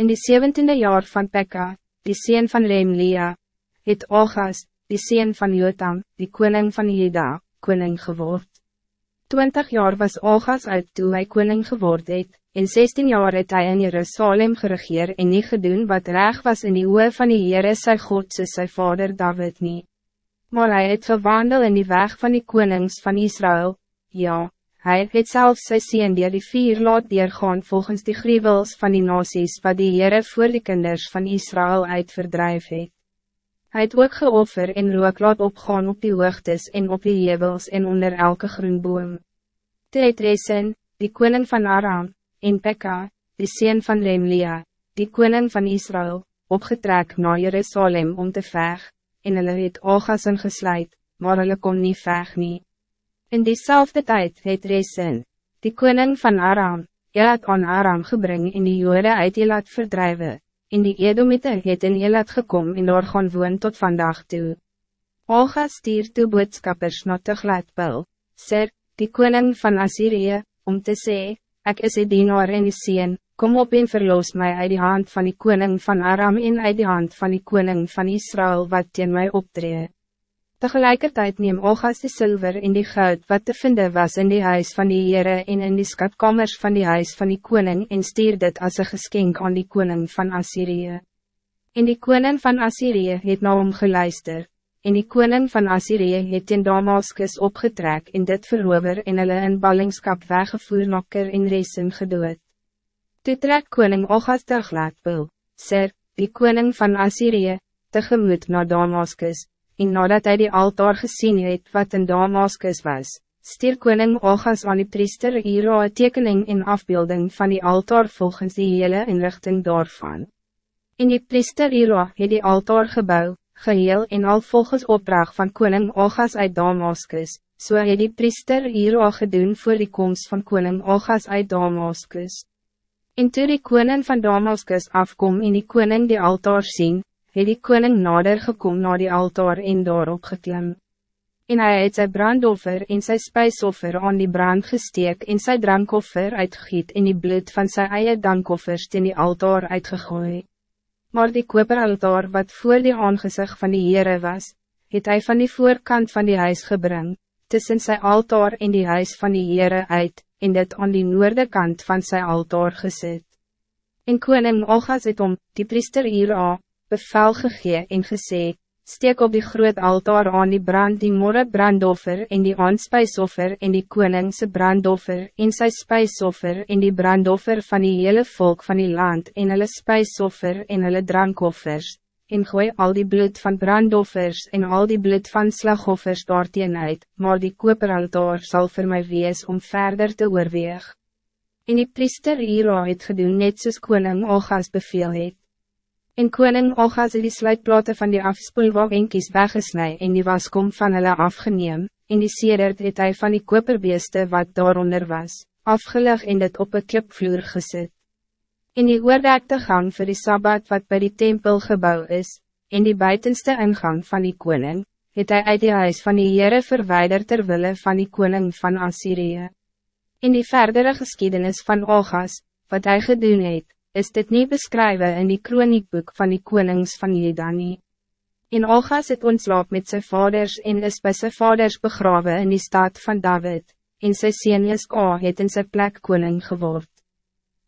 In die zeventiende jaar van Pekka, die sien van Remlia, het Ogas, die sien van Jotam, die koning van Juda, koning geword. Twintig jaar was Ogas uit toe hy koning geword het, en 16 jaar het hy in Jerusalem geregeer en niet gedoen wat reg was in die oe van die Heere sy God soos sy vader David niet. Maar hij het gewandel in die weg van die konings van Israël, ja, Hij het zelfs sy sien dier die vier laat deurgaan volgens die gruwels van die nasies wat die Heere voor die kinders van Israël uitverdrijf het. Hy het ook geoffer en rook laat opgaan op die hoogtes en op die jebels en onder elke groenboom. Toe het Resen, die koning van Aram, en Pekka, die sien van Remlia, die koning van Israël, opgetrek naar Jerusalem om te veg, en hulle het Ogas gesluit, maar hulle kon nie veg nie. In diezelfde tijd het Resen, die koning van Aram, Elat aan Aram gebring en die jode uit Elat verdrijven. In die Edomite het in Elat gekom en daar gaan woon tot vandaag toe. Olga stier toe boodskappers na Teglaatpil, Sir, die koning van Assyrië, om te sê, ik is die dienaar en die sien, kom op en verloos mij uit die hand van die koning van Aram en uit die hand van die koning van Israël wat teen mij optreedt. Tegelijkertijd neem Olgas de zilver in die goud wat te vinden was in die huis van die Heere en in die skatkamers van die huis van die koning en stuur dit als een geschenk aan die koning van Assyrië. En die koning van Assyrië het na hom geluister, en die koning van Assyrië het in Damaskus opgetrek en dit verover en hulle in ballingskap weggevoer nakker en resen gedood. Toe trek koning Olgas teruglaat wil, Sir, die koning van Assyrië, tegemoet naar Damaskus, en nadat hij die altaar gezien het wat in Damaskus was, stier koning Ogas aan die priester Iro een tekening en afbeelding van die altaar volgens die hele inrichting daarvan. En die priester Iro het die altaar gebouw, geheel en al volgens opdracht van koning Ogas uit Damaskus, so het die priester Iro gedoen voor die komst van koning Ogas uit Damaskus. En toe die koning van Damaskus afkom en die koning die altaar zien, het die koning nader gekom na die altaar en daarop geklim. En hij het sy brandoffer en sy spijsoffer aan die brand gesteek en sy drankoffer uitgegiet en die bloed van sy eie dankoffers in die altaar uitgegooi. Maar die koperaltaar wat voor die aangezicht van die Heere was, het hij van die voorkant van die huis gebring, tussen sy altaar en die huis van die Heere uit, en dit aan die noorde kant van sy altaar gezet. En koning Olgas het om, die priester hier bevel gegee en gesê, steek op die groot altaar aan die brand die morre brandoffer en die aanspijsoffer en die koningse brandoffer en sy spijsoffer en die brandoffer van die hele volk van die land en hulle spijsoffer en hulle drankoffers, en gooi al die bloed van brandoffers en al die bloed van slagoffers daarteen uit, maar die koperaltaar zal voor mij wees om verder te oorweeg. En die priester Ira het gedoen net soos koning Olgas beveel het. En koning Olgas het die sluitplate van die afspoelwagenkies weggesnij en die waskom van hulle afgeneem, en die sedert het hy van die koperbeeste wat daaronder was, afgelig en dit op een klipvloer gezet. In die oordekte gang voor die Sabbat wat bij die tempel gebouw is, in die buitenste ingang van die koning, het hij uit die huis van die Heere verwijderd terwille van die koning van Assyrië. In die verdere geschiedenis van Olgas, wat hij gedoen het, is dit niet beschrijven in die kroniekboek van die konings van Jedani. In Olgas het ontslaap met zijn vaders en is bij zijn vaders begraven in die stad van David, en sy sien Jeska het in sy plek koning geword.